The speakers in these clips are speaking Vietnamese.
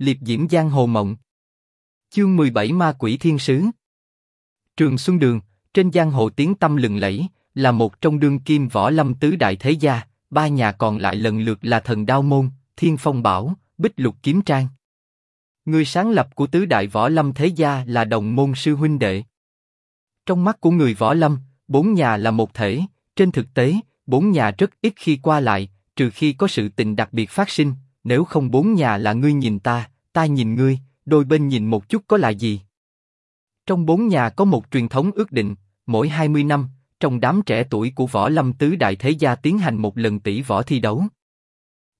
liệp diễm giang hồ mộng. Chương 17 Ma quỷ thiên sứ. Trường Xuân Đường, trên giang hồ tiếng tâm lừng lẫy, là một trong đương kim võ lâm tứ đại thế gia, ba nhà còn lại lần lượt là Thần Đao Môn, Thiên Phong Bảo, Bích Lục Kiếm Trang. Người sáng lập của tứ đại võ lâm thế gia là đồng môn sư huynh đệ. Trong mắt của người võ lâm, bốn nhà là một thể. Trên thực tế, bốn nhà rất ít khi qua lại, trừ khi có sự tình đặc biệt phát sinh. Nếu không bốn nhà là ngươi nhìn ta, ta nhìn ngươi, đôi bên nhìn một chút có là gì? Trong bốn nhà có một truyền thống ước định, mỗi 20 năm, trong đám trẻ tuổi của võ lâm tứ đại thế gia tiến hành một lần tỷ võ thi đấu.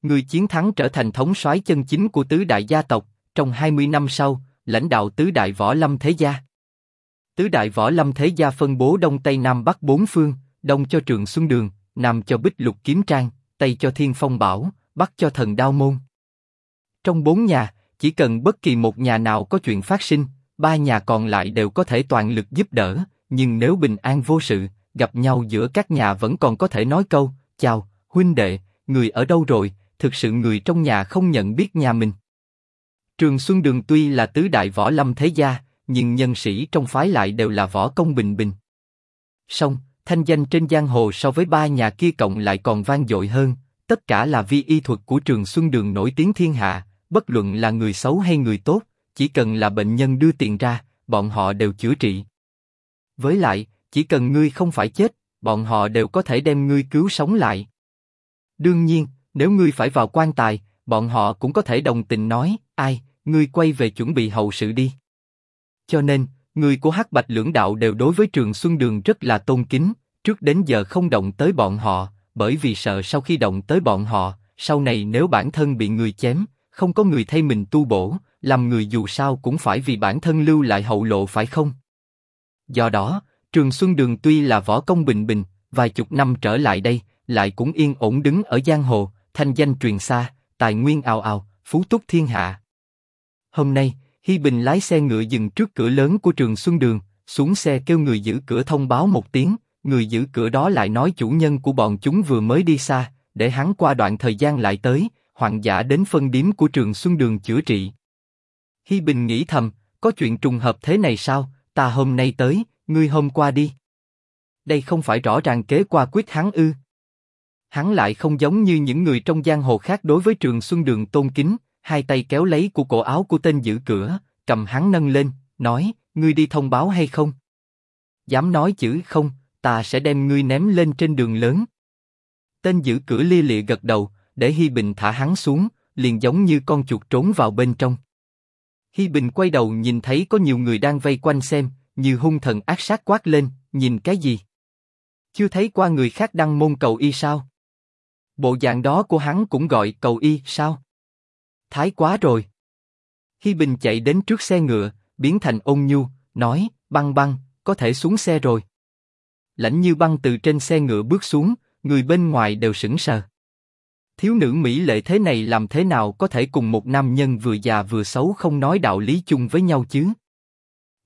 Người chiến thắng trở thành thống soái chân chính của tứ đại gia tộc, trong 20 năm sau, lãnh đạo tứ đại võ lâm thế gia. Tứ đại võ lâm thế gia phân bố đông tây nam bắc bốn phương, đông cho trường xuân đường, nam cho bích lục kiếm trang, tây cho thiên phong bảo, bắt cho thần đao môn. Trong bốn nhà, chỉ cần bất kỳ một nhà nào có chuyện phát sinh, ba nhà còn lại đều có thể toàn lực giúp đỡ. Nhưng nếu bình an vô sự, gặp nhau giữa các nhà vẫn còn có thể nói câu chào huynh đệ, người ở đâu rồi? Thực sự người trong nhà không nhận biết nhà mình. Trường Xuân Đường tuy là tứ đại võ lâm thế gia, nhưng nhân sĩ trong phái lại đều là võ công bình bình. Song, thanh danh trên giang hồ so với ba nhà kia cộng lại còn vang dội hơn. Tất cả là vi y thuật của Trường Xuân Đường nổi tiếng thiên hạ, bất luận là người xấu hay người tốt, chỉ cần là bệnh nhân đưa tiền ra, bọn họ đều chữa trị. Với lại, chỉ cần ngươi không phải chết, bọn họ đều có thể đem ngươi cứu sống lại. Đương nhiên, nếu ngươi phải vào quan tài, bọn họ cũng có thể đồng tình nói, ai, ngươi quay về chuẩn bị hậu sự đi. Cho nên, người của Hắc Bạch lưỡng đạo đều đối với Trường Xuân Đường rất là tôn kính, trước đến giờ không động tới bọn họ, bởi vì sợ sau khi động tới bọn họ, sau này nếu bản thân bị người chém, không có người thay mình tu bổ, làm người dù sao cũng phải vì bản thân lưu lại hậu lộ phải không? Do đó, Trường Xuân Đường tuy là võ công bình bình, vài chục năm trở lại đây, lại cũng yên ổn đứng ở giang hồ, thanh danh truyền xa, tài nguyên ào ào, phú túc thiên hạ. Hôm nay, Hi Bình lái xe ngựa dừng trước cửa lớn của Trường Xuân Đường, xuống xe kêu người giữ cửa thông báo một tiếng, người giữ cửa đó lại nói chủ nhân của bọn chúng vừa mới đi xa, để hắn qua đoạn thời gian lại tới, hoàng giả đến phân điếm của Trường Xuân Đường chữa trị. Hi Bình nghĩ thầm, có chuyện trùng hợp thế này sao? Ta hôm nay tới, ngươi hôm qua đi. Đây không phải rõ ràng kế qua quyết hắn ư? Hắn lại không giống như những người trong giang hồ khác đối với Trường Xuân Đường tôn kính, hai tay kéo lấy của cổ áo của tên giữ cửa, cầm hắn nâng lên, nói: ngươi đi thông báo hay không? Dám nói chữ không, ta sẽ đem ngươi ném lên trên đường lớn. Tên giữ cửa lia lịa gật đầu, để Hi Bình thả hắn xuống, liền giống như con chuột trốn vào bên trong. Hi Bình quay đầu nhìn thấy có nhiều người đang vây quanh xem, như hung thần ác sát quát lên, nhìn cái gì? Chưa thấy qua người khác đăng môn cầu y sao? Bộ dạng đó của hắn cũng gọi cầu y sao? Thái quá rồi. Hi Bình chạy đến trước xe ngựa, biến thành ôn nhu, nói, băng băng, có thể xuống xe rồi. Lãnh như băng từ trên xe ngựa bước xuống, người bên ngoài đều sững sờ. Thiếu nữ mỹ lệ thế này làm thế nào có thể cùng một nam nhân vừa già vừa xấu không nói đạo lý chung với nhau chứ?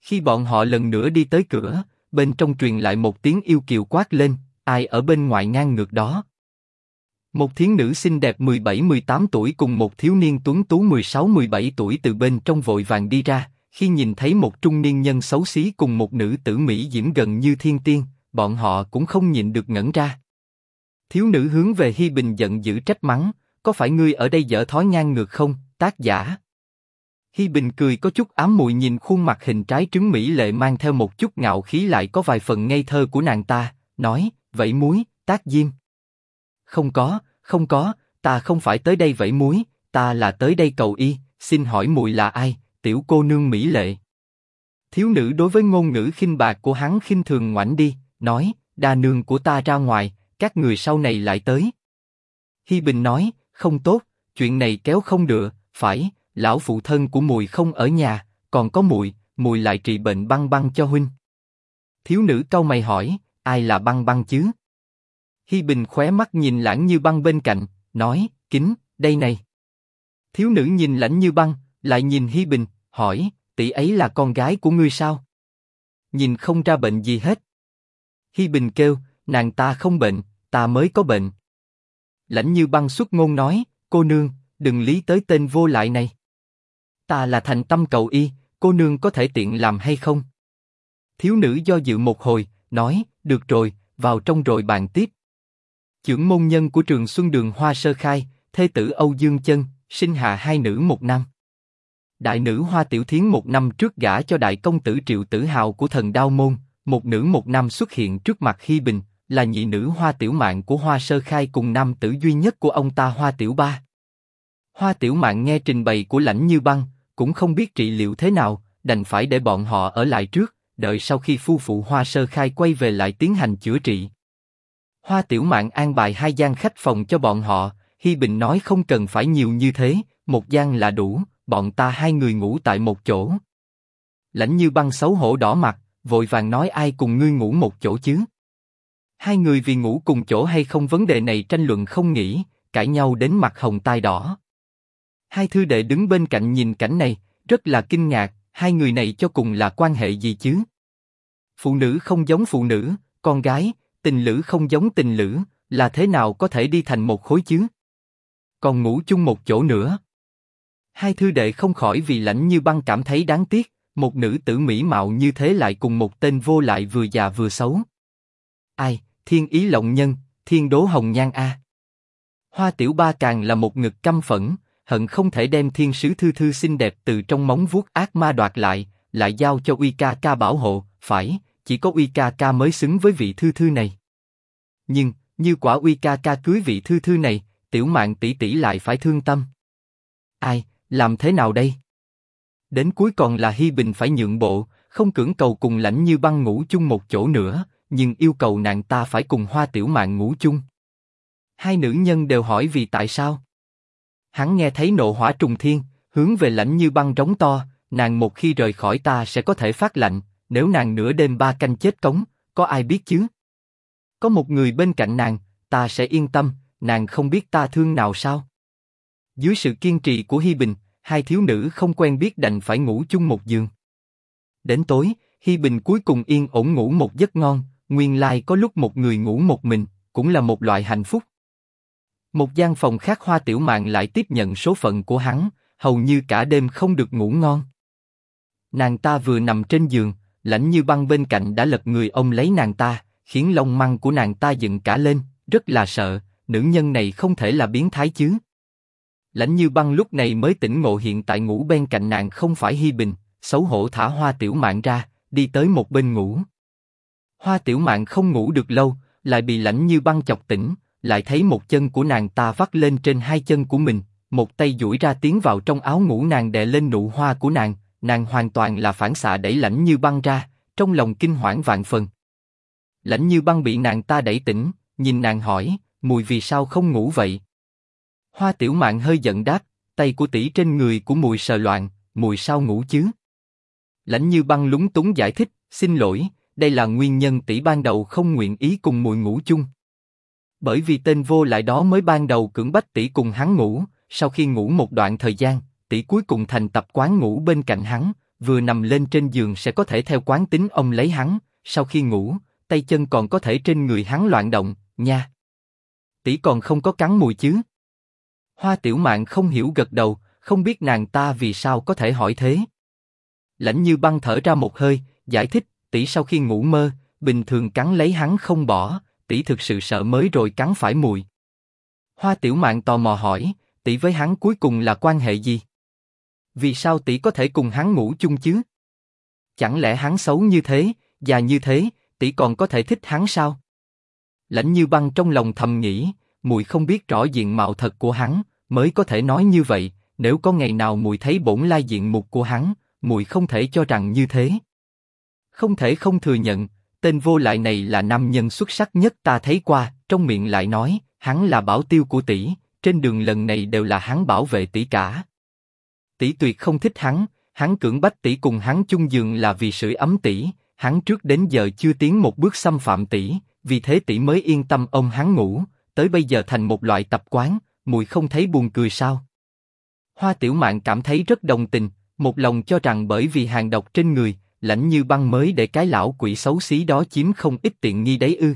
Khi bọn họ lần nữa đi tới cửa, bên trong truyền lại một tiếng yêu kiều quát lên, ai ở bên ngoài ngang ngược đó? Một thiến nữ xinh đẹp 17-18 tuổi cùng một thiếu niên tuấn tú 16-17 tuổi từ bên trong vội vàng đi ra, khi nhìn thấy một trung niên nhân xấu xí cùng một nữ tử mỹ diễm gần như thiên tiên, bọn họ cũng không nhịn được ngẩn ra. Thiếu nữ hướng về Hi Bình giận dữ trách mắng, có phải ngươi ở đây dở thói ngang ngược không? Tác giả. Hi Bình cười có chút ám muội nhìn khuôn mặt hình trái trứng mỹ lệ mang theo một chút ngạo khí lại có vài phần ngây thơ của nàng ta, nói, vậy muối, tác diêm. Không có, không có, ta không phải tới đây vẫy muối, ta là tới đây cầu y, xin hỏi muội là ai, tiểu cô nương mỹ lệ. Thiếu nữ đối với ngôn ngữ khinh bạc của hắn khinh thường ngoảnh đi, nói, đa nương của ta ra ngoài, các người sau này lại tới. Hi Bình nói, không tốt, chuyện này kéo không được, phải, lão phụ thân của mùi không ở nhà, còn có mùi, mùi lại trị bệnh băng băng cho huynh. Thiếu nữ cau mày hỏi, ai là băng băng chứ? Hi Bình khóe mắt nhìn lãng như băng bên cạnh, nói, kính, đây này. Thiếu nữ nhìn lãnh như băng, lại nhìn Hi Bình, hỏi, tỷ ấy là con gái của ngươi sao? Nhìn không ra bệnh gì hết. Hi Bình kêu, nàng ta không bệnh, ta mới có bệnh. Lãnh như băng xuất ngôn nói, cô nương, đừng lý tới tên vô lại này. Ta là thành tâm cầu y, cô nương có thể tiện làm hay không? Thiếu nữ do dự một hồi, nói, được rồi, vào trong rồi bàn tiếp. Chưởng môn nhân của trường Xuân Đường Hoa Sơ Khai, thê tử Âu Dương Chân, sinh hạ hai nữ một năm. Đại nữ Hoa Tiểu Thiến một năm trước gả cho đại công tử Triệu Tử Hào của thần Đao Môn, một nữ một nam xuất hiện trước mặt Hi Bình, là nhị nữ Hoa Tiểu Mạn của Hoa Sơ Khai cùng nam tử duy nhất của ông ta Hoa Tiểu Ba. Hoa Tiểu Mạn nghe trình bày của lãnh như băng, cũng không biết trị liệu thế nào, đành phải để bọn họ ở lại trước, đợi sau khi phu phụ Hoa Sơ Khai quay về lại tiến hành chữa trị. Hoa Tiểu Mạn an bài hai gian khách phòng cho bọn họ, Hi Bình nói không cần phải nhiều như thế, một gian là đủ, bọn ta hai người ngủ tại một chỗ. Lãnh như băng xấu hổ đỏ mặt, vội vàng nói ai cùng ngươi ngủ một chỗ chứ? Hai người vì ngủ cùng chỗ hay không vấn đề này tranh luận không nghỉ, cãi nhau đến mặt hồng tai đỏ. Hai thư đệ đứng bên cạnh nhìn cảnh này, rất là kinh ngạc, hai người này cho cùng là quan hệ gì chứ? Phụ nữ không giống phụ nữ, con gái, tình lữ không giống tình lữ, là thế nào có thể đi thành một khối chứ? Còn ngủ chung một chỗ nữa. Hai thư đệ không khỏi vì lãnh như băng cảm thấy đáng tiếc, một nữ tử mỹ mạo như thế lại cùng một tên vô lại vừa già vừa xấu. Ai, thiên ý lộng nhân, thiên đố hồng nhan a. Hoa tiểu ba càng là một ngực căm phẫn, hận không thể đem thiên sứ thư thư xinh đẹp từ trong móng vuốt ác ma đoạt lại, lại giao cho uy ca ca bảo hộ. Phải, chỉ có uy ca ca mới xứng với vị thư thư này. Nhưng như quả uy ca ca cưới vị thư thư này, tiểu mạng tỷ tỷ lại phải thương tâm. Ai, làm thế nào đây? Đến cuối còn là Hi Bình phải nhượng bộ, không cưỡng cầu cùng lãnh như băng ngủ chung một chỗ nữa, nhưng yêu cầu nàng ta phải cùng Hoa Tiểu Mạn ngủ chung. Hai nữ nhân đều hỏi vì tại sao. Hắn nghe thấy nộ hỏa trùng thiên, hướng về lãnh như băng trống to, nàng một khi rời khỏi ta sẽ có thể phát lạnh, nếu nàng nửa đêm ba canh chết cống, có ai biết chứ? Có một người bên cạnh nàng, ta sẽ yên tâm, nàng không biết ta thương nào sao? Dưới sự kiên trì của Hi Bình, hai thiếu nữ không quen biết đành phải ngủ chung một giường. Đến tối, Hi Bình cuối cùng yên ổn ngủ một giấc ngon, nguyên lai có lúc một người ngủ một mình, cũng là một loại hạnh phúc. Một gian phòng khác Hoa Tiểu Mạn lại tiếp nhận số phận của hắn, hầu như cả đêm không được ngủ ngon. Nàng ta vừa nằm trên giường, lãnh như băng bên cạnh đã lật người ông lấy nàng ta, khiến lông măng của nàng ta dựng cả lên, rất là sợ, nữ nhân này không thể là biến thái chứ. Lãnh như băng lúc này mới tỉnh ngộ hiện tại ngủ bên cạnh nàng không phải Hi Bình, xấu hổ thả hoa tiểu mạn ra, đi tới một bên ngủ. Hoa tiểu mạn không ngủ được lâu, lại bị lãnh như băng chọc tỉnh, lại thấy một chân của nàng ta vắt lên trên hai chân của mình, một tay duỗi ra tiến vào trong áo ngủ nàng đè lên nụ hoa của nàng, nàng hoàn toàn là phản xạ đẩy lãnh như băng ra, trong lòng kinh hoảng vạn phần. Lãnh như băng bị nàng ta đẩy tỉnh, nhìn nàng hỏi, mùi vì sao không ngủ vậy? Hoa tiểu mạn hơi giận đáp, tay của tỷ trên người của mùi sờ loạn, mùi sao ngủ chứ? Lãnh như băng lúng túng giải thích, xin lỗi, đây là nguyên nhân tỷ ban đầu không nguyện ý cùng mùi ngủ chung. Bởi vì tên vô lại đó mới ban đầu cưỡng bách tỷ cùng hắn ngủ, sau khi ngủ một đoạn thời gian, tỷ cuối cùng thành tập quán ngủ bên cạnh hắn, vừa nằm lên trên giường sẽ có thể theo quán tính ông lấy hắn, sau khi ngủ, tay chân còn có thể trên người hắn loạn động, nha. Tỷ còn không có cắn mùi chứ? Hoa Tiểu Mạn không hiểu gật đầu, không biết nàng ta vì sao có thể hỏi thế. Lãnh Như Băng thở ra một hơi, giải thích, tỷ sau khi ngủ mơ, bình thường cắn lấy hắn không bỏ, tỷ thực sự sợ mới rồi cắn phải mùi. Hoa Tiểu Mạn tò mò hỏi, tỷ với hắn cuối cùng là quan hệ gì? Vì sao tỷ có thể cùng hắn ngủ chung chứ? Chẳng lẽ hắn xấu như thế, già như thế, tỷ còn có thể thích hắn sao? Lãnh Như Băng trong lòng thầm nghĩ, mùi không biết rõ diện mạo thật của hắn, mới có thể nói như vậy. Nếu có ngày nào mùi thấy bổn lai diện mục của hắn, mùi không thể cho rằng như thế. Không thể không thừa nhận, tên vô lại này là nam nhân xuất sắc nhất ta thấy qua. Trong miệng lại nói, hắn là bảo tiêu của tỷ, trên đường lần này đều là hắn bảo vệ tỷ cả. Tỷ tuyệt không thích hắn, hắn cưỡng bách tỷ cùng hắn chung giường là vì sưởi ấm tỷ, hắn trước đến giờ chưa tiến một bước xâm phạm tỷ, vì thế tỷ mới yên tâm ông hắn ngủ, tới bây giờ thành một loại tập quán, mùi không thấy buồn cười sao? Hoa Tiểu Mạn cảm thấy rất đồng tình, một lòng cho rằng bởi vì hàng độc trên người, lãnh như băng mới để cái lão quỷ xấu xí đó chiếm không ít tiện nghi đấy ư?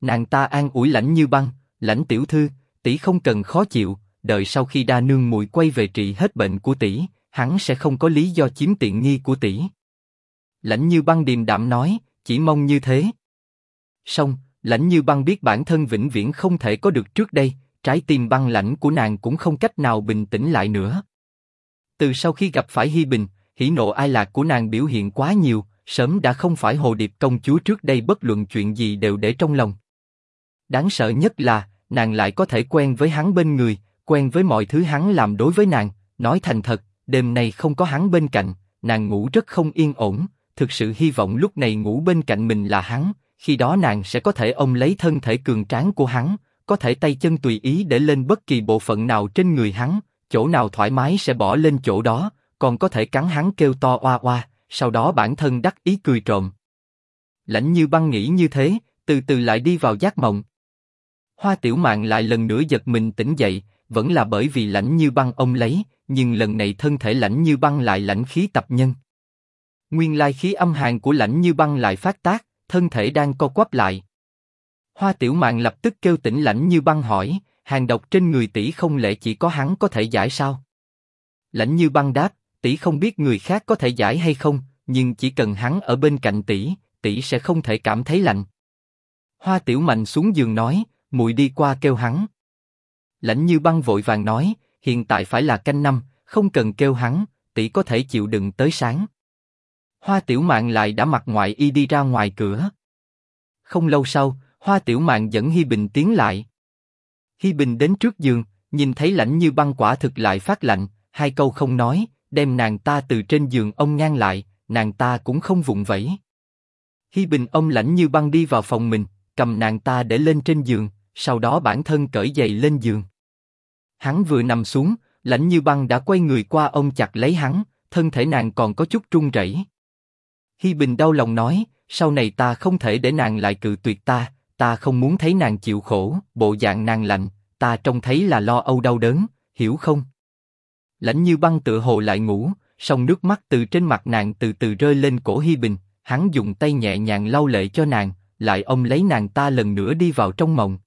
Nàng ta an ủi lãnh như băng, lãnh tiểu thư, tỷ không cần khó chịu, đợi sau khi đa nương mùi quay về trị hết bệnh của tỷ, hắn sẽ không có lý do chiếm tiện nghi của tỷ. Lãnh Như Băng điềm đạm nói, chỉ mong như thế. xong. Lãnh Như Băng biết bản thân vĩnh viễn không thể có được trước đây, trái tim băng lãnh của nàng cũng không cách nào bình tĩnh lại nữa. Từ sau khi gặp phải Hi Bình, hỉ nộ ai lạc của nàng biểu hiện quá nhiều, sớm đã không phải hồ điệp công chúa trước đây bất luận chuyện gì đều để trong lòng. Đáng sợ nhất là, nàng lại có thể quen với hắn bên người, quen với mọi thứ hắn làm đối với nàng, nói thành thật, đêm nay không có hắn bên cạnh, nàng ngủ rất không yên ổn, thực sự hy vọng lúc này ngủ bên cạnh mình là hắn, khi đó nàng sẽ có thể ôm lấy thân thể cường tráng của hắn, có thể tay chân tùy ý để lên bất kỳ bộ phận nào trên người hắn, chỗ nào thoải mái sẽ bỏ lên chỗ đó, còn có thể cắn hắn kêu to oa oa, sau đó bản thân đắc ý cười trộm. Lãnh như băng nghĩ như thế, từ từ lại đi vào giác mộng. Hoa tiểu mạn lại lần nữa giật mình tỉnh dậy, vẫn là bởi vì lãnh như băng ông lấy, nhưng lần này thân thể lãnh như băng lại lãnh khí tập nhân. Nguyên lai khí âm hàn của lãnh như băng lại phát tác, thân thể đang co quắp lại. Hoa tiểu mạn lập tức kêu tỉnh lãnh như băng hỏi, hàng độc trên người tỷ không lẽ chỉ có hắn có thể giải sao? Lãnh như băng đáp, tỷ không biết người khác có thể giải hay không, nhưng chỉ cần hắn ở bên cạnh tỷ, tỷ sẽ không thể cảm thấy lạnh. Hoa tiểu mạnh xuống giường nói, muội đi qua kêu hắn. Lãnh như băng vội vàng nói, hiện tại phải là canh năm, không cần kêu hắn, tỷ có thể chịu đựng tới sáng. Hoa tiểu mạn lại đã mặc ngoại y đi ra ngoài cửa. Không lâu sau, Hoa tiểu mạn dẫn Hi Bình tiến lại. Hi Bình đến trước giường, nhìn thấy lạnh như băng quả thực lại phát lạnh, hai câu không nói, đem nàng ta từ trên giường ông ngang lại, nàng ta cũng không vụng vẫy. Hi Bình ông lạnh như băng đi vào phòng mình, cầm nàng ta để lên trên giường, sau đó bản thân cởi giày lên giường. Hắn vừa nằm xuống, lạnh như băng đã quay người qua ông chặt lấy hắn, thân thể nàng còn có chút run rẩy. Hi Bình đau lòng nói, sau này ta không thể để nàng lại cự tuyệt ta, ta không muốn thấy nàng chịu khổ, bộ dạng nàng lạnh, ta trông thấy là lo âu đau đớn, hiểu không? Lãnh như băng tựa hồ lại ngủ, song nước mắt từ trên mặt nàng từ từ rơi lên cổ Hi Bình, hắn dùng tay nhẹ nhàng lau lệ cho nàng, lại ôm lấy nàng ta lần nữa đi vào trong mộng.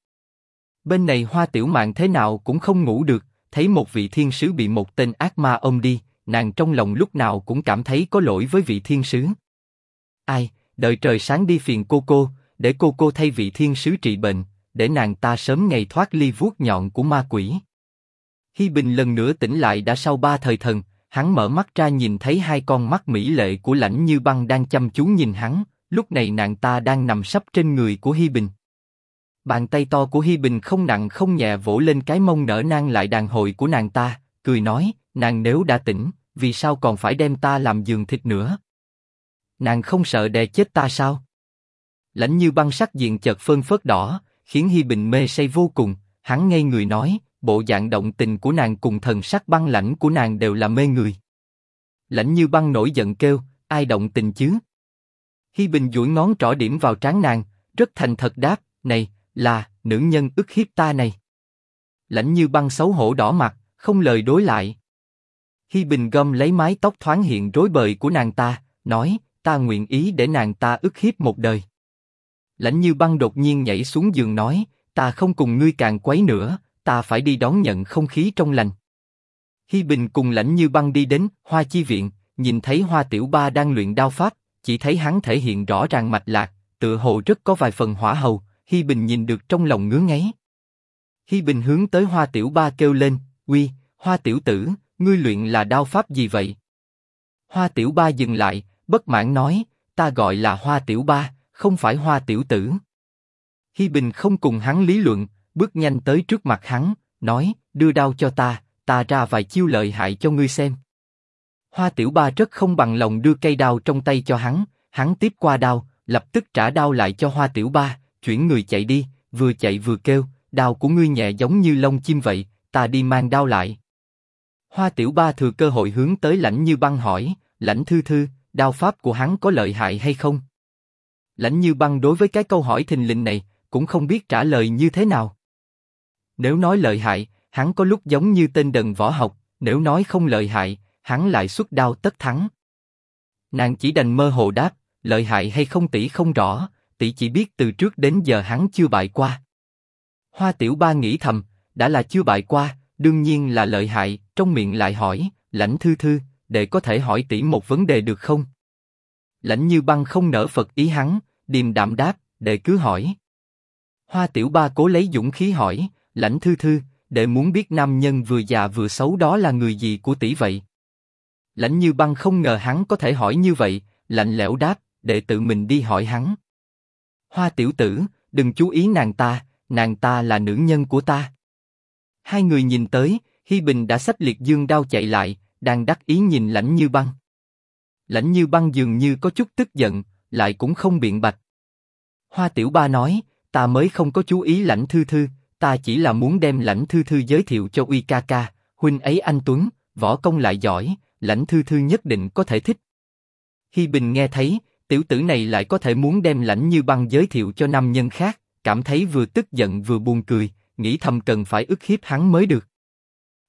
Bên này Hoa Tiểu Mạn thế nào cũng không ngủ được, thấy một vị thiên sứ bị một tên ác ma ôm đi, nàng trong lòng lúc nào cũng cảm thấy có lỗi với vị thiên sứ. Ai, đợi trời sáng đi phiền cô cô, để cô cô thay vị thiên sứ trị bệnh, để nàng ta sớm ngày thoát ly vuốt nhọn của ma quỷ. Hi Bình lần nữa tỉnh lại đã sau ba thời thần, hắn mở mắt ra nhìn thấy hai con mắt mỹ lệ của lãnh như băng đang chăm chú nhìn hắn, lúc này nàng ta đang nằm sấp trên người của Hi Bình. Bàn tay to của Hi Bình không nặng không nhẹ vỗ lên cái mông nở nang lại đàn hồi của nàng ta, cười nói, nàng nếu đã tỉnh, vì sao còn phải đem ta làm giường thịt nữa? Nàng không sợ đè chết ta sao? Lãnh như băng sắc diện chợt phơn phớt đỏ, khiến Hi Bình mê say vô cùng. Hắn ngây người nói, bộ dạng động tình của nàng cùng thần sắc băng lãnh của nàng đều là mê người. Lãnh như băng nổi giận kêu, ai động tình chứ? Hi Bình duỗi ngón trỏ điểm vào trán nàng, rất thành thật đáp, này, là nữ nhân ức hiếp ta này. Lãnh như băng xấu hổ đỏ mặt, không lời đối lại. Hi Bình gom lấy mái tóc thoáng hiện rối bời của nàng ta, nói, ta nguyện ý để nàng ta ức hiếp một đời. Lãnh Như Băng đột nhiên nhảy xuống giường nói, ta không cùng ngươi càng quấy nữa, ta phải đi đón nhận không khí trong lành. Hi Bình cùng Lãnh Như Băng đi đến Hoa Chi viện, nhìn thấy Hoa Tiểu Ba đang luyện đao pháp, chỉ thấy hắn thể hiện rõ ràng mạch lạc, tựa hồ rất có vài phần hỏa hầu. Hi Bình nhìn được trong lòng ngứa ngáy. Hi Bình hướng tới Hoa Tiểu Ba kêu lên, uy, Hoa Tiểu Tử, ngươi luyện là đao pháp gì vậy? Hoa Tiểu Ba dừng lại, bất mãn nói, ta gọi là Hoa Tiểu Ba, không phải Hoa Tiểu Tử. Hi Bình không cùng hắn lý luận, bước nhanh tới trước mặt hắn, nói, đưa đao cho ta, ta ra vài chiêu lợi hại cho ngươi xem. Hoa Tiểu Ba rất không bằng lòng đưa cây đao trong tay cho hắn, hắn tiếp qua đao, lập tức trả đao lại cho Hoa Tiểu Ba, chuyển người chạy đi, vừa chạy vừa kêu, đao của ngươi nhẹ giống như lông chim vậy, ta đi mang đao lại. Hoa Tiểu Ba thừa cơ hội hướng tới lãnh như băng hỏi, lãnh thư thư, đao pháp của hắn có lợi hại hay không? Lãnh Như Băng đối với cái câu hỏi thình lình này cũng không biết trả lời như thế nào. Nếu nói lợi hại, hắn có lúc giống như tên đần võ học; nếu nói không lợi hại, hắn lại xuất đao tất thắng. Nàng chỉ đành mơ hồ đáp, lợi hại hay không tỷ không rõ, tỷ chỉ biết từ trước đến giờ hắn chưa bại qua. Hoa Tiểu Ba nghĩ thầm, đã là chưa bại qua, đương nhiên là lợi hại. Trong miệng lại hỏi, lãnh thư thư, để có thể hỏi tỷ một vấn đề được không? Lãnh như băng không nở Phật ý hắn, điềm đạm đáp, để cứ hỏi. Hoa tiểu ba cố lấy dũng khí hỏi, lãnh thư thư, để muốn biết nam nhân vừa già vừa xấu đó là người gì của tỷ vậy? Lãnh như băng không ngờ hắn có thể hỏi như vậy, lạnh lẽo đáp, để tự mình đi hỏi hắn. Hoa tiểu tử, đừng chú ý nàng ta, nàng ta là nữ nhân của ta. Hai người nhìn tới, Hi Bình đã xách liệt dương đao chạy lại, đang đắc ý nhìn lãnh như băng. Lãnh như băng dường như có chút tức giận, lại cũng không biện bạch. Hoa Tiểu Ba nói, ta mới không có chú ý lãnh thư thư, ta chỉ là muốn đem lãnh thư thư giới thiệu cho uy ca ca, huynh ấy anh tuấn, võ công lại giỏi, lãnh thư thư nhất định có thể thích. Hi Bình nghe thấy, tiểu tử này lại có thể muốn đem lãnh như băng giới thiệu cho nam nhân khác, cảm thấy vừa tức giận vừa buồn cười, nghĩ thầm cần phải ức hiếp hắn mới được.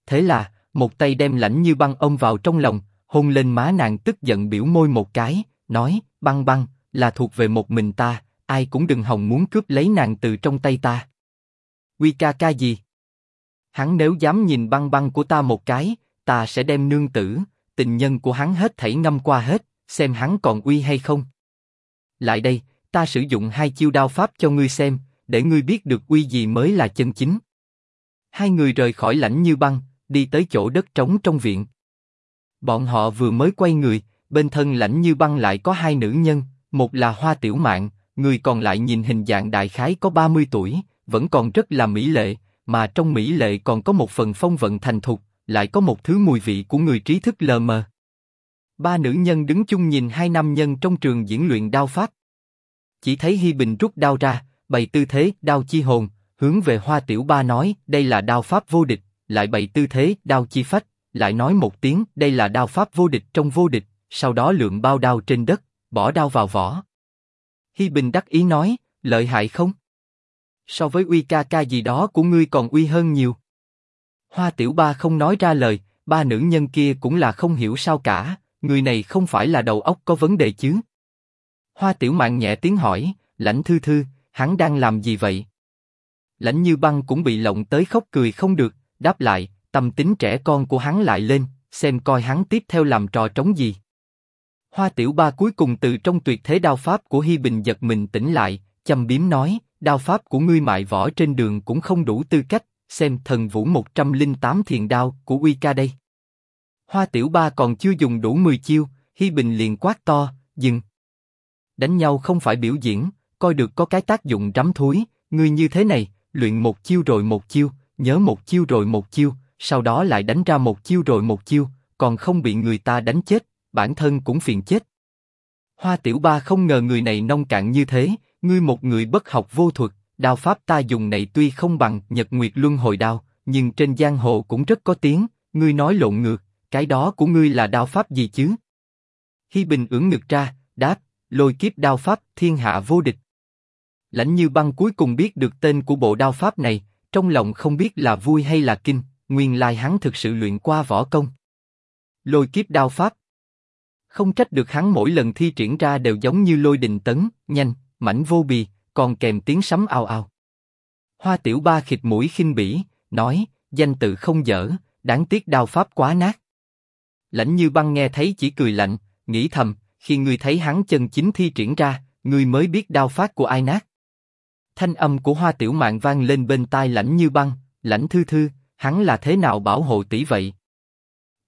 Thế là, một tay đem lãnh như băng ôm vào trong lòng, hôn lên má nàng tức giận biểu môi một cái, nói, băng băng, là thuộc về một mình ta, ai cũng đừng hòng muốn cướp lấy nàng từ trong tay ta. Quy ca ca gì? Hắn nếu dám nhìn băng băng của ta một cái, ta sẽ đem nương tử, tình nhân của hắn hết thảy ngâm qua hết, xem hắn còn uy hay không. Lại đây, ta sử dụng hai chiêu đao pháp cho ngươi xem, để ngươi biết được uy gì mới là chân chính. Hai người rời khỏi lãnh như băng, đi tới chỗ đất trống trong viện. Bọn họ vừa mới quay người, bên thân lãnh như băng lại có hai nữ nhân, một là Hoa Tiểu Mạn, người còn lại nhìn hình dạng đại khái có 30 tuổi, vẫn còn rất là mỹ lệ, mà trong mỹ lệ còn có một phần phong vận thành thục, lại có một thứ mùi vị của người trí thức lờ mờ. Ba nữ nhân đứng chung nhìn hai nam nhân trong trường diễn luyện đao pháp. Chỉ thấy Hi Bình rút đao ra, bày tư thế đao chi hồn, hướng về Hoa Tiểu Ba nói, đây là đao pháp vô địch, lại bày tư thế đao chi phách, lại nói một tiếng, đây là đao pháp vô địch trong vô địch, sau đó lượng bao đao trên đất, bỏ đao vào vỏ. Hi Bình đắc ý nói, lợi hại không? So với uy ca ca gì đó của ngươi còn uy hơn nhiều. Hoa Tiểu Ba không nói ra lời, ba nữ nhân kia cũng là không hiểu sao cả, người này không phải là đầu óc có vấn đề chứ? Hoa Tiểu Mạn nhẹ tiếng hỏi, lãnh thư thư, hắn đang làm gì vậy? Lãnh Như Băng cũng bị lộng tới khóc cười không được, đáp lại, tâm tính trẻ con của hắn lại lên, xem coi hắn tiếp theo làm trò trống gì. Hoa Tiểu Ba cuối cùng từ trong tuyệt thế đao pháp của Hi Bình giật mình tỉnh lại, châm biếm nói, đao pháp của ngươi mại võ trên đường cũng không đủ tư cách, xem thần vũ 108 thiền đao của Uy Ca đây. Hoa Tiểu Ba còn chưa dùng đủ 10 chiêu, Hi Bình liền quát to, dừng. Đánh nhau không phải biểu diễn, coi được có cái tác dụng rắm thúi, ngươi như thế này, luyện một chiêu rồi một chiêu, nhớ một chiêu rồi một chiêu, sau đó lại đánh ra một chiêu rồi một chiêu, còn không bị người ta đánh chết, bản thân cũng phiền chết. Hoa Tiểu Ba không ngờ người này nông cạn như thế, ngươi một người bất học vô thuật, đao pháp ta dùng này tuy không bằng Nhật Nguyệt Luân Hồi đao, nhưng trên giang hồ cũng rất có tiếng. Ngươi nói lộn ngược, cái đó của ngươi là đao pháp gì chứ? Hi Bình ưỡn ngực ra, đáp, lôi kiếp đao pháp thiên hạ vô địch. Lãnh Như Băng cuối cùng biết được tên của bộ đao pháp này, trong lòng không biết là vui hay là kinh, nguyên lai hắn thực sự luyện qua võ công. Lôi kiếp đao pháp. Không trách được hắn mỗi lần thi triển ra đều giống như lôi đình tấn, nhanh, mảnh vô bì, còn kèm tiếng sấm ào ào. Hoa Tiểu Ba khịt mũi khinh bỉ, nói, danh tự không dở, đáng tiếc đao pháp quá nát. Lãnh Như Băng nghe thấy chỉ cười lạnh, nghĩ thầm, khi ngươi thấy hắn chân chính thi triển ra, ngươi mới biết đao pháp của ai nát. Thanh âm của Hoa Tiểu Mạn vang lên bên tai Lãnh Như Băng, Lãnh Thư Thư, hắn là thế nào bảo hộ tỷ vậy?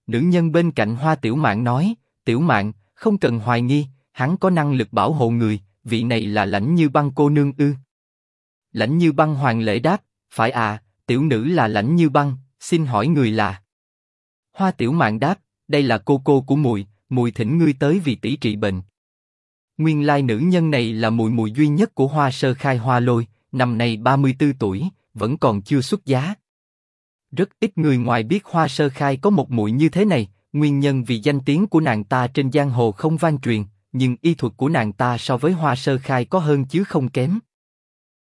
Nữ nhân bên cạnh Hoa Tiểu Mạn nói, Tiểu Mạn, không cần hoài nghi, hắn có năng lực bảo hộ người, vị này là Lãnh Như Băng cô nương ư? Lãnh Như Băng hoàng lễ đáp, phải à, tiểu nữ là Lãnh Như Băng, xin hỏi người là? Hoa Tiểu Mạn đáp, đây là cô cô của mùi, mùi thỉnh ngươi tới vì tỷ trị bệnh. Nguyên lai nữ nhân này là mùi mùi duy nhất của Hoa Sơ Khai Hoa Lôi, năm nay 34 tuổi, vẫn còn chưa xuất giá. Rất ít người ngoài biết Hoa Sơ Khai có một muội như thế này, nguyên nhân vì danh tiếng của nàng ta trên giang hồ không vang truyền, nhưng y thuật của nàng ta so với Hoa Sơ Khai có hơn chứ không kém.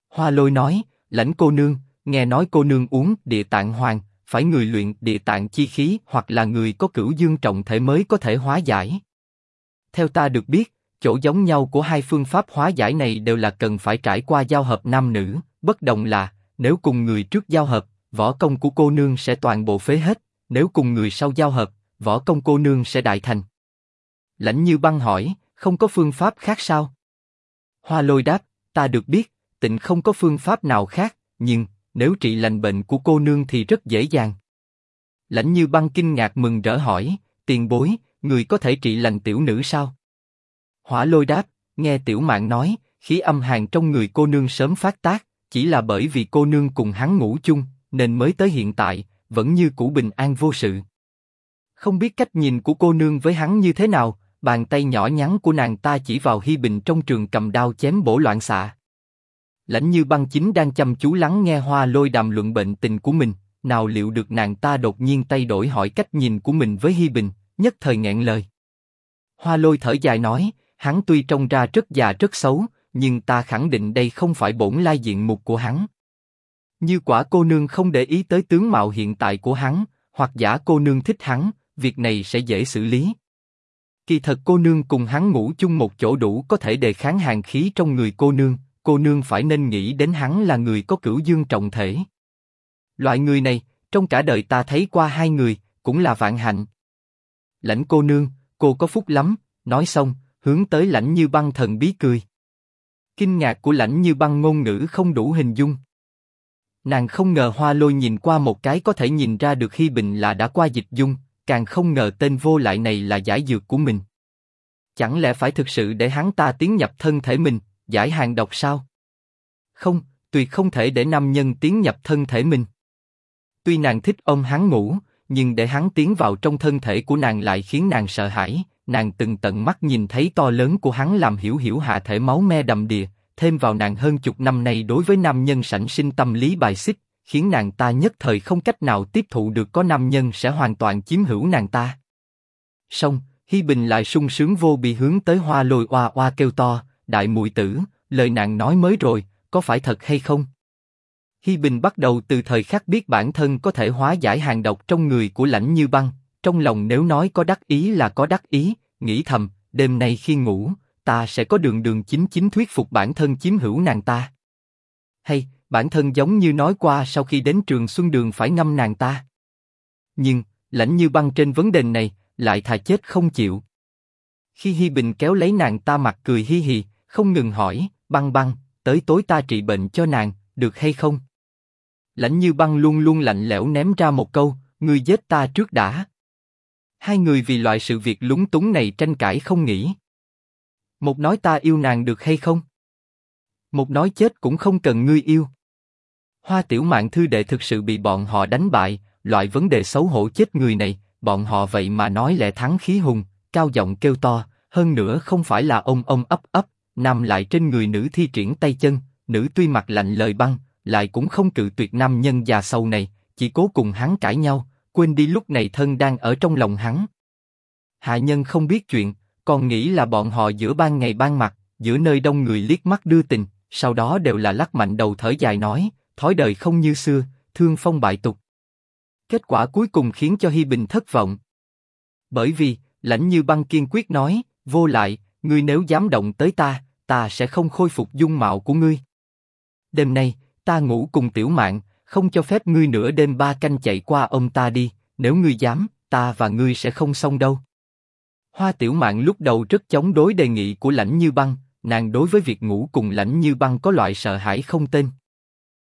Hoa Lôi nói, lãnh cô nương, nghe nói cô nương uống địa tạng hoàng, phải người luyện địa tạng chi khí hoặc là người có cửu dương trọng thể mới có thể hóa giải. Theo ta được biết, chỗ giống nhau của hai phương pháp hóa giải này đều là cần phải trải qua giao hợp nam nữ, bất đồng là nếu cùng người trước giao hợp, võ công của cô nương sẽ toàn bộ phế hết, nếu cùng người sau giao hợp, võ công cô nương sẽ đại thành. Lãnh Như Băng hỏi, không có phương pháp khác sao? Hoa Lôi đáp, ta được biết, tịnh không có phương pháp nào khác, nhưng nếu trị lành bệnh của cô nương thì rất dễ dàng. Lãnh Như Băng kinh ngạc mừng rỡ hỏi, tiền bối, người có thể trị lành tiểu nữ sao? Hỏa Lôi đáp, nghe tiểu mạng nói, khí âm hàn trong người cô nương sớm phát tác, chỉ là bởi vì cô nương cùng hắn ngủ chung, nên mới tới hiện tại, vẫn như cũ bình an vô sự. Không biết cách nhìn của cô nương với hắn như thế nào, bàn tay nhỏ nhắn của nàng ta chỉ vào Hi Bình trong trường cầm đao chém bổ loạn xạ. Lãnh Như Băng chính đang chăm chú lắng nghe Hoa Lôi đàm luận bệnh tình của mình, nào liệu được nàng ta đột nhiên tay đổi hỏi cách nhìn của mình với Hi Bình, nhất thời nghẹn lời. Hoa Lôi thở dài nói, hắn tuy trông ra rất già rất xấu, nhưng ta khẳng định đây không phải bổn lai diện mục của hắn. Như quả cô nương không để ý tới tướng mạo hiện tại của hắn, hoặc giả cô nương thích hắn, việc này sẽ dễ xử lý. Kỳ thật cô nương cùng hắn ngủ chung một chỗ đủ có thể đề kháng hàng khí trong người cô nương, cô nương phải nên nghĩ đến hắn là người có cửu dương trọng thể. Loại người này, trong cả đời ta thấy qua hai người, cũng là vạn hạnh. Lãnh cô nương, cô có phúc lắm, nói xong, hướng tới lãnh như băng thần bí cười. Kinh ngạc của lãnh như băng ngôn ngữ không đủ hình dung. Nàng không ngờ Hoa Lôi nhìn qua một cái có thể nhìn ra được khi Bình là đã qua dịch dung, càng không ngờ tên vô lại này là giải dược của mình. Chẳng lẽ phải thực sự để hắn ta tiến nhập thân thể mình, giải hàng độc sao? Không, tuyệt không thể để nam nhân tiến nhập thân thể mình. Tuy nàng thích ôm hắn ngủ, nhưng để hắn tiến vào trong thân thể của nàng lại khiến nàng sợ hãi. Nàng từng tận mắt nhìn thấy to lớn của hắn làm hiểu hiểu hạ thể máu me đầm đìa, thêm vào nàng hơn chục năm nay đối với nam nhân sẵn sinh tâm lý bài xích, khiến nàng ta nhất thời không cách nào tiếp thụ được có nam nhân sẽ hoàn toàn chiếm hữu nàng ta. Song, Hi Bình lại sung sướng vô bị hướng tới Hoa Lôi oa oa kêu to, đại muội tử, lời nàng nói mới rồi, có phải thật hay không? Hi Bình bắt đầu từ thời khắc biết bản thân có thể hóa giải hàng độc trong người của lãnh như băng, trong lòng nếu nói có đắc ý là có đắc ý, nghĩ thầm, đêm nay khi ngủ, ta sẽ có đường đường chính chính thuyết phục bản thân chiếm hữu nàng ta. Hay, bản thân giống như nói qua sau khi đến trường Xuân Đường phải ngâm nàng ta. Nhưng, lãnh như băng trên vấn đề này, lại thà chết không chịu. Khi Hi Bình kéo lấy nàng ta mặt cười hi hi, không ngừng hỏi, băng băng, tới tối ta trị bệnh cho nàng, được hay không? Lãnh như băng luôn luôn lạnh lẽo ném ra một câu, ngươi giết ta trước đã. Hai người vì loại sự việc lúng túng này tranh cãi không nghỉ. Một nói ta yêu nàng được hay không? Một nói chết cũng không cần ngươi yêu. Hoa tiểu mạng thư đệ thực sự bị bọn họ đánh bại, loại vấn đề xấu hổ chết người này, bọn họ vậy mà nói lẽ thắng khí hùng, cao giọng kêu to, hơn nữa không phải là ông ông ấp ấp, nằm lại trên người nữ thi triển tay chân, nữ tuy mặt lạnh lời băng, lại cũng không cự tuyệt nam nhân già sâu này, chỉ cố cùng hắn cãi nhau, quên đi lúc này thân đang ở trong lòng hắn. Hạ nhân không biết chuyện, còn nghĩ là bọn họ giữa ban ngày ban mặt, giữa nơi đông người liếc mắt đưa tình, sau đó đều là lắc mạnh đầu thở dài nói, thói đời không như xưa, thương phong bại tục. Kết quả cuối cùng khiến cho Hi Bình thất vọng. Bởi vì, lãnh như băng kiên quyết nói, vô lại, ngươi nếu dám động tới ta, ta sẽ không khôi phục dung mạo của ngươi. Đêm nay, ta ngủ cùng tiểu mạng, không cho phép ngươi nửa đêm ba canh chạy qua ông ta đi, nếu ngươi dám, ta và ngươi sẽ không xong đâu. Hoa tiểu Mạn lúc đầu rất chống đối đề nghị của lãnh như băng, nàng đối với việc ngủ cùng lãnh như băng có loại sợ hãi không tên.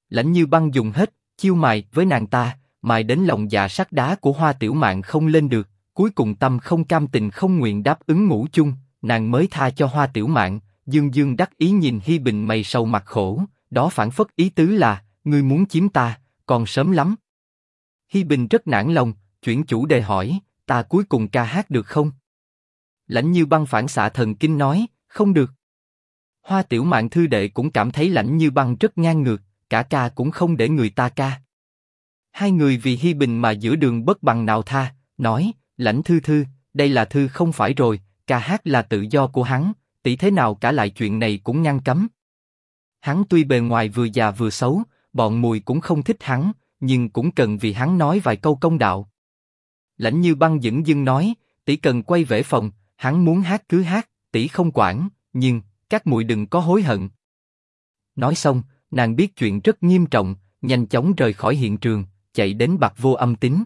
Lãnh như băng dùng hết, chiêu mài với nàng ta, mài đến lòng dạ sắt đá của hoa tiểu Mạn không lên được, cuối cùng tâm không cam tình không nguyện đáp ứng ngủ chung, nàng mới tha cho hoa tiểu Mạn dương dương đắc ý nhìn Hi Bình mày sầu mặt khổ, đó phản phất ý tứ là, ngươi muốn chiếm ta, còn sớm lắm. Hi Bình rất nản lòng, chuyển chủ đề hỏi, ta cuối cùng ca hát được không? Lãnh như băng phản xạ thần kinh nói, không được. Hoa tiểu mạng thư đệ cũng cảm thấy lãnh như băng rất ngang ngược, cả ca cũng không để người ta ca. Hai người vì Hi Bình mà giữa đường bất bằng nào tha, nói, lãnh thư thư, đây là thư không phải rồi, ca hát là tự do của hắn, tỷ thế nào cả lại chuyện này cũng ngăn cấm. Hắn tuy bề ngoài vừa già vừa xấu, bọn mùi cũng không thích hắn, nhưng cũng cần vì hắn nói vài câu công đạo. Lãnh như băng dững dưng nói, tỷ cần quay về phòng, hắn muốn hát cứ hát, tỷ không quản, nhưng các muội đừng có hối hận. Nói xong, nàng biết chuyện rất nghiêm trọng, nhanh chóng rời khỏi hiện trường, chạy đến bạc vô âm tính.